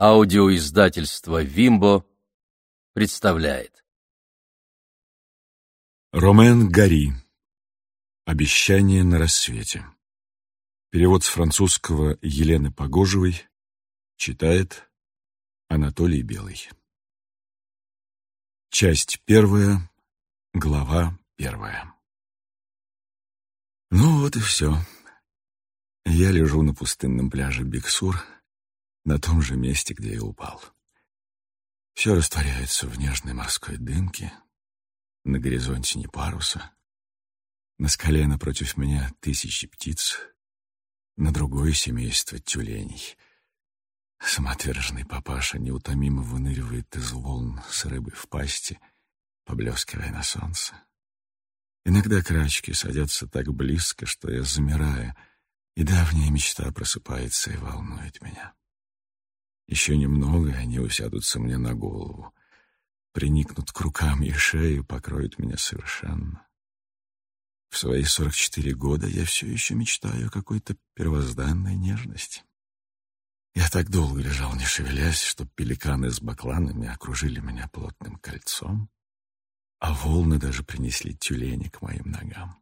Аудиоиздательство «Вимбо» представляет. Ромен Гари. Обещание на рассвете. Перевод с французского Елены Погожевой. Читает Анатолий Белый. Часть первая. Глава первая. Ну вот и все. Я лежу на пустынном пляже Биксур, на том же месте, где и упал. Все растворяется в нежной морской дымке, на горизонте ни паруса. На скале напротив меня тысячи птиц, на другое семейство тюленей. Самоотверженный папаша неутомимо выныривает из волн с рыбой в пасти, поблескивая на солнце. Иногда крачки садятся так близко, что я замираю, и давняя мечта просыпается и волнует меня. Еще немного, и они усядутся мне на голову, приникнут к рукам и шею, покроют меня совершенно. В свои сорок четыре года я все еще мечтаю о какой-то первозданной нежности. Я так долго лежал, не шевелясь, что пеликаны с бакланами окружили меня плотным кольцом, а волны даже принесли тюлени к моим ногам.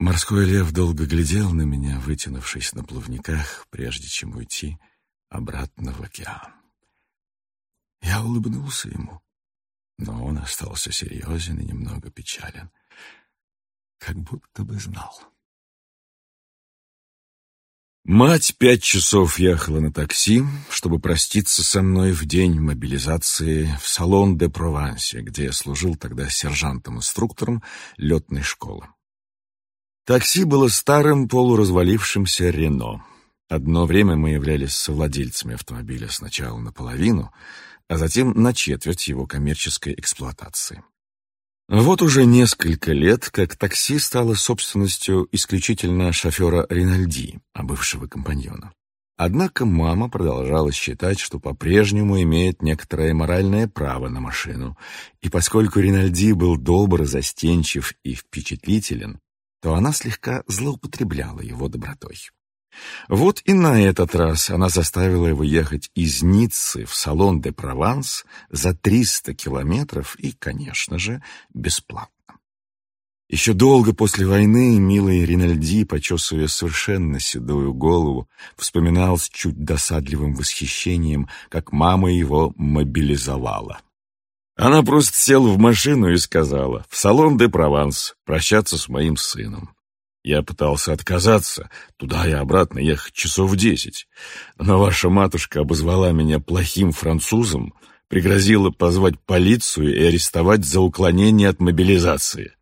Морской лев долго глядел на меня, вытянувшись на плавниках, прежде чем уйти — обратно в океан. Я улыбнулся ему, но он остался серьезен и немного печален, как будто бы знал. Мать пять часов ехала на такси, чтобы проститься со мной в день мобилизации в салон де Провансе, где я служил тогда сержантом-инструктором летной школы. Такси было старым полуразвалившимся «Рено». Одно время мы являлись совладельцами автомобиля сначала наполовину, а затем на четверть его коммерческой эксплуатации. Вот уже несколько лет, как такси стало собственностью исключительно шофера Ринальди, а бывшего компаньона. Однако мама продолжала считать, что по-прежнему имеет некоторое моральное право на машину, и поскольку Ринальди был добр, застенчив и впечатлителен, то она слегка злоупотребляла его добротой. Вот и на этот раз она заставила его ехать из Ниццы в салон де Прованс за 300 километров и, конечно же, бесплатно. Еще долго после войны милый Ринальди, почесывая совершенно седую голову, вспоминал с чуть досадливым восхищением, как мама его мобилизовала. Она просто села в машину и сказала «В салон де Прованс, прощаться с моим сыном». Я пытался отказаться, туда и обратно ехать часов десять. Но ваша матушка обозвала меня плохим французом, пригрозила позвать полицию и арестовать за уклонение от мобилизации.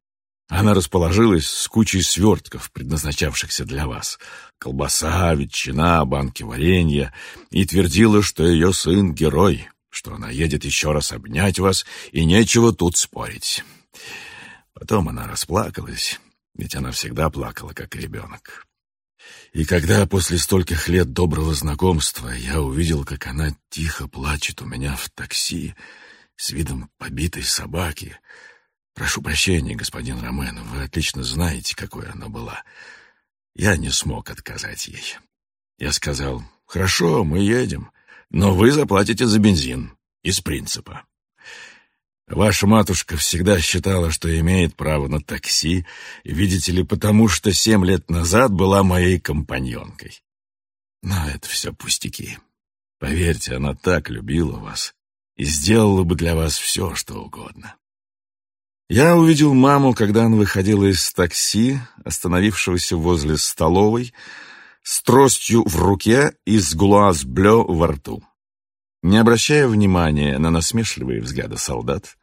Она расположилась с кучей свертков, предназначавшихся для вас. Колбаса, ветчина, банки варенья. И твердила, что ее сын — герой, что она едет еще раз обнять вас, и нечего тут спорить. Потом она расплакалась ведь она всегда плакала, как ребенок. И когда после стольких лет доброго знакомства я увидел, как она тихо плачет у меня в такси с видом побитой собаки, прошу прощения, господин Ромен, вы отлично знаете, какой она была, я не смог отказать ей. Я сказал, хорошо, мы едем, но вы заплатите за бензин, из принципа. Ваша матушка всегда считала, что имеет право на такси, видите ли, потому что семь лет назад была моей компаньонкой. Но это все пустяки. Поверьте, она так любила вас и сделала бы для вас все, что угодно. Я увидел маму, когда она выходила из такси, остановившегося возле столовой, с тростью в руке и с глаз-блё во рту. Не обращая внимания на насмешливые взгляды солдат,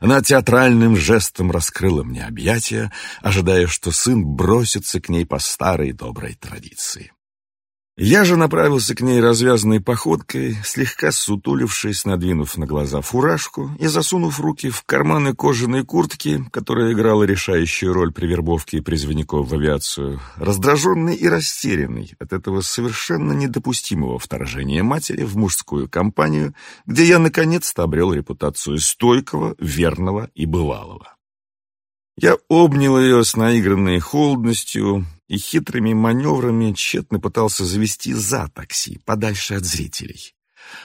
она театральным жестом раскрыла мне объятия, ожидая, что сын бросится к ней по старой доброй традиции. Я же направился к ней развязанной походкой, слегка сутулившись, надвинув на глаза фуражку и засунув руки в карманы кожаной куртки, которая играла решающую роль при вербовке призывников в авиацию, раздраженный и растерянный от этого совершенно недопустимого вторжения матери в мужскую компанию, где я наконец-то обрел репутацию стойкого, верного и бывалого. Я обнял ее с наигранной холодностью, и хитрыми маневрами тщетно пытался завести за такси, подальше от зрителей.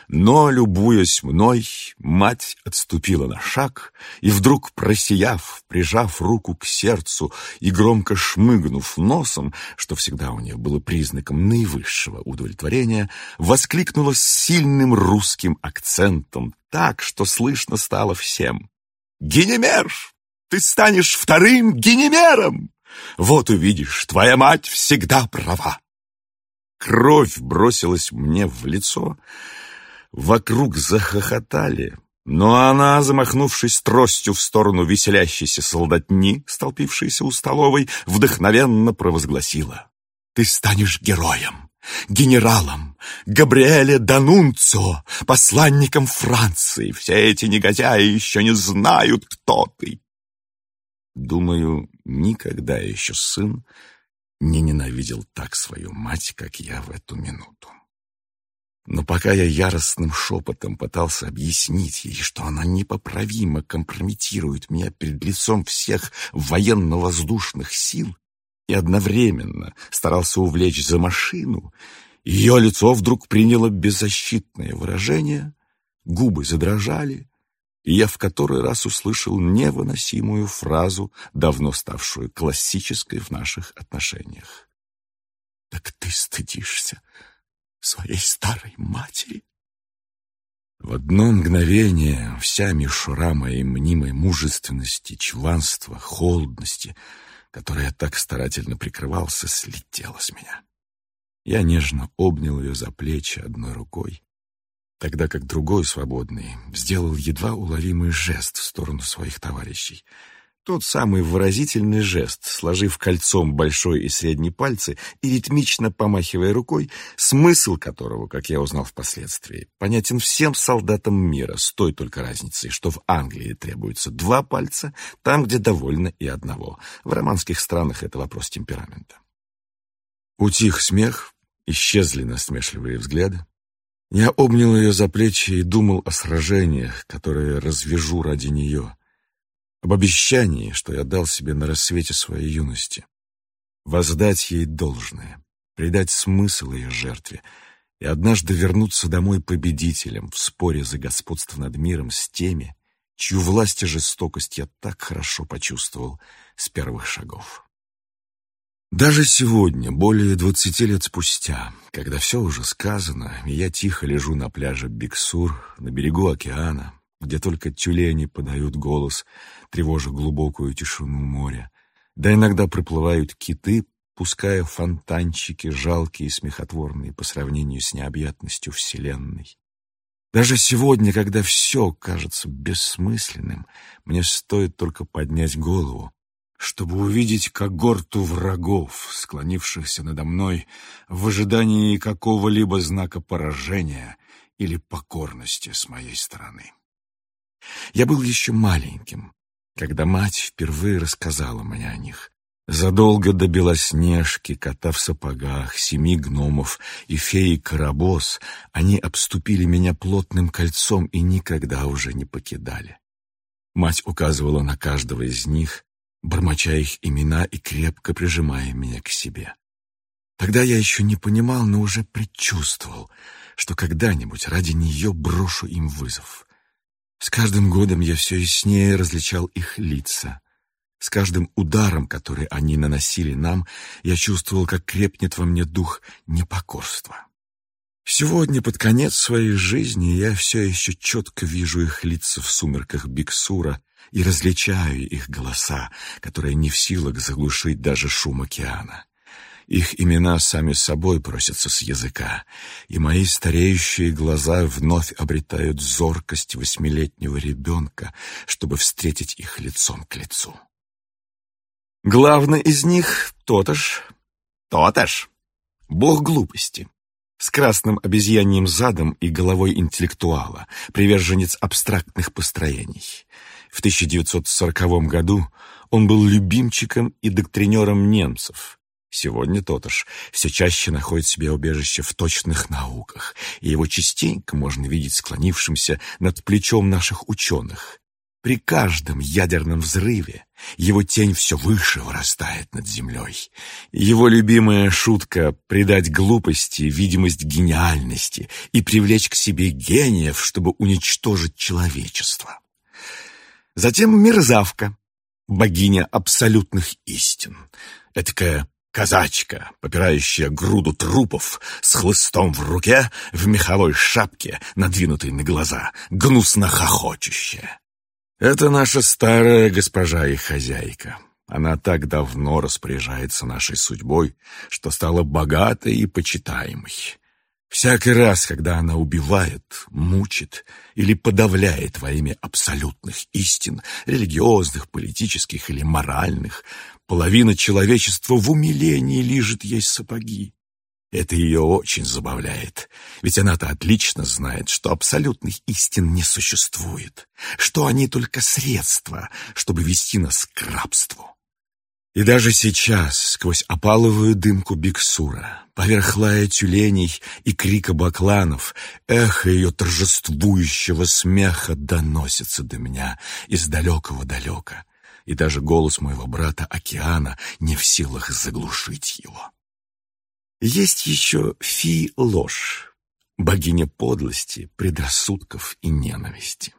Но, любуясь мной, мать отступила на шаг и вдруг, просияв, прижав руку к сердцу и громко шмыгнув носом, что всегда у нее было признаком наивысшего удовлетворения, воскликнула с сильным русским акцентом так, что слышно стало всем. «Генемер! Ты станешь вторым генемером! Вот увидишь, твоя мать всегда права!» Кровь бросилась мне в лицо, вокруг захохотали, но она, замахнувшись тростью в сторону веселящейся солдатни, столпившейся у столовой, вдохновенно провозгласила. «Ты станешь героем, генералом, Габриэле Данунцо, посланником Франции. Все эти негодяи еще не знают, кто ты». Думаю, никогда еще сын не ненавидел так свою мать, как я в эту минуту. Но пока я яростным шепотом пытался объяснить ей, что она непоправимо компрометирует меня перед лицом всех военно-воздушных сил и одновременно старался увлечь за машину, ее лицо вдруг приняло беззащитное выражение, губы задрожали, и я в который раз услышал невыносимую фразу, давно ставшую классической в наших отношениях. «Так ты стыдишься своей старой матери?» В одно мгновение вся мишура моей мнимой мужественности, чванства, холодности, которой я так старательно прикрывался, слетела с меня. Я нежно обнял ее за плечи одной рукой, тогда как другой, свободный, сделал едва уловимый жест в сторону своих товарищей. Тот самый выразительный жест, сложив кольцом большой и средний пальцы и ритмично помахивая рукой, смысл которого, как я узнал впоследствии, понятен всем солдатам мира, с той только разницей, что в Англии требуется два пальца, там, где довольно и одного. В романских странах это вопрос темперамента. Утих смех, исчезли насмешливые взгляды. Я обнял ее за плечи и думал о сражениях, которые развяжу ради нее, об обещании, что я дал себе на рассвете своей юности. Воздать ей должное, придать смысл ее жертве и однажды вернуться домой победителем в споре за господство над миром с теми, чью власть и жестокость я так хорошо почувствовал с первых шагов. Даже сегодня, более двадцати лет спустя, когда все уже сказано, и я тихо лежу на пляже Биксур, на берегу океана, где только тюлени подают голос, тревожа глубокую тишину моря, да иногда приплывают киты, пуская фонтанчики, жалкие и смехотворные по сравнению с необъятностью Вселенной. Даже сегодня, когда все кажется бессмысленным, мне стоит только поднять голову, чтобы увидеть когорту врагов, склонившихся надо мной в ожидании какого-либо знака поражения или покорности с моей стороны. Я был еще маленьким, когда мать впервые рассказала мне о них. Задолго до Белоснежки, кота в сапогах, семи гномов и феи Карабос, они обступили меня плотным кольцом и никогда уже не покидали. Мать указывала на каждого из них, бормоча их имена и крепко прижимая меня к себе. Тогда я еще не понимал, но уже предчувствовал, что когда-нибудь ради нее брошу им вызов. С каждым годом я все яснее различал их лица. С каждым ударом, который они наносили нам, я чувствовал, как крепнет во мне дух непокорства. Сегодня, под конец своей жизни, я все еще четко вижу их лица в сумерках Биксура и различаю их голоса, которые не в силах заглушить даже шум океана. Их имена сами собой просятся с языка, и мои стареющие глаза вновь обретают зоркость восьмилетнего ребенка, чтобы встретить их лицом к лицу. Главный из них — Тоташ. Тоташ — бог глупости с красным обезьяньим задом и головой интеллектуала, приверженец абстрактных построений. В 1940 году он был любимчиком и доктринером немцев. Сегодня Тоташ все чаще находит себе убежище в точных науках, и его частенько можно видеть склонившимся над плечом наших ученых. При каждом ядерном взрыве его тень все выше вырастает над землей. Его любимая шутка — придать глупости видимость гениальности и привлечь к себе гениев, чтобы уничтожить человечество. Затем мерзавка, богиня абсолютных истин, этакая казачка, попирающая груду трупов с хлыстом в руке, в меховой шапке, надвинутой на глаза, гнусно хохочущая. Это наша старая госпожа и хозяйка. Она так давно распоряжается нашей судьбой, что стала богатой и почитаемой. Всякий раз, когда она убивает, мучит или подавляет во имя абсолютных истин, религиозных, политических или моральных, половина человечества в умилении лижет ей сапоги. Это ее очень забавляет, ведь она-то отлично знает, что абсолютных истин не существует, что они только средства, чтобы вести нас к рабству. И даже сейчас, сквозь опаловую дымку Биксура, поверх лая тюленей и крика бакланов, эхо ее торжествующего смеха доносится до меня из далекого-далека, и даже голос моего брата Океана не в силах заглушить его. Есть еще Фи-ложь, богиня подлости, предрассудков и ненависти.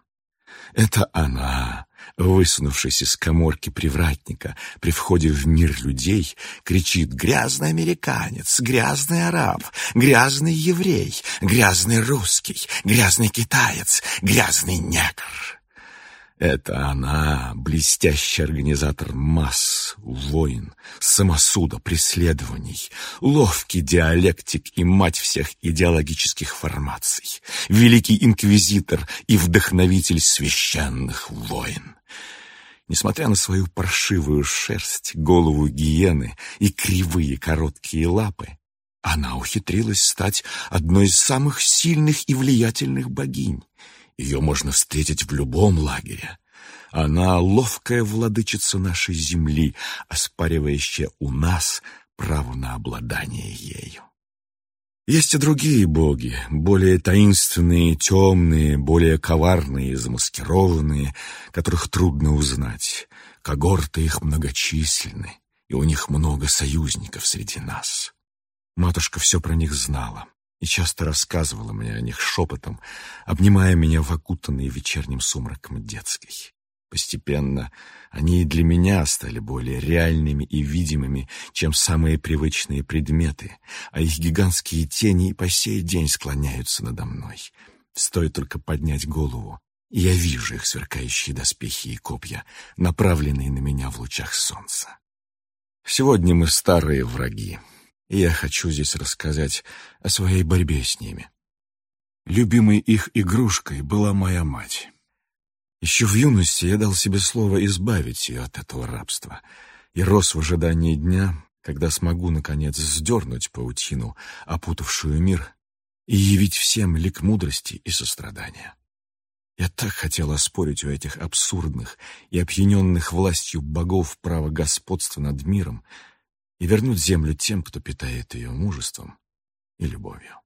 Это она, высунувшись из коморки привратника при входе в мир людей, кричит «Грязный американец! Грязный араб! Грязный еврей! Грязный русский! Грязный китаец! Грязный негр!» Это она, блестящий организатор масс, воин, самосуда, преследований, ловкий диалектик и мать всех идеологических формаций, великий инквизитор и вдохновитель священных войн. Несмотря на свою паршивую шерсть, голову гиены и кривые короткие лапы, она ухитрилась стать одной из самых сильных и влиятельных богинь, ее можно встретить в любом лагере. Она ловкая владычица нашей земли, оспаривающая у нас право на обладание ею. Есть и другие боги, более таинственные, темные, более коварные, замаскированные, которых трудно узнать. Когорты их многочисленны, и у них много союзников среди нас. Матушка все про них знала и часто рассказывала мне о них шепотом, обнимая меня в окутанный вечерним сумраком детской. Постепенно они и для меня стали более реальными и видимыми, чем самые привычные предметы, а их гигантские тени и по сей день склоняются надо мной. Стоит только поднять голову, и я вижу их сверкающие доспехи и копья, направленные на меня в лучах солнца. Сегодня мы старые враги, я хочу здесь рассказать о своей борьбе с ними. Любимой их игрушкой была моя мать. Еще в юности я дал себе слово избавить ее от этого рабства и рос в ожидании дня, когда смогу, наконец, сдернуть паутину, опутавшую мир, и явить всем лик мудрости и сострадания. Я так хотел оспорить у этих абсурдных и опьяненных властью богов право господства над миром, и вернуть землю тем, кто питает ее мужеством и любовью.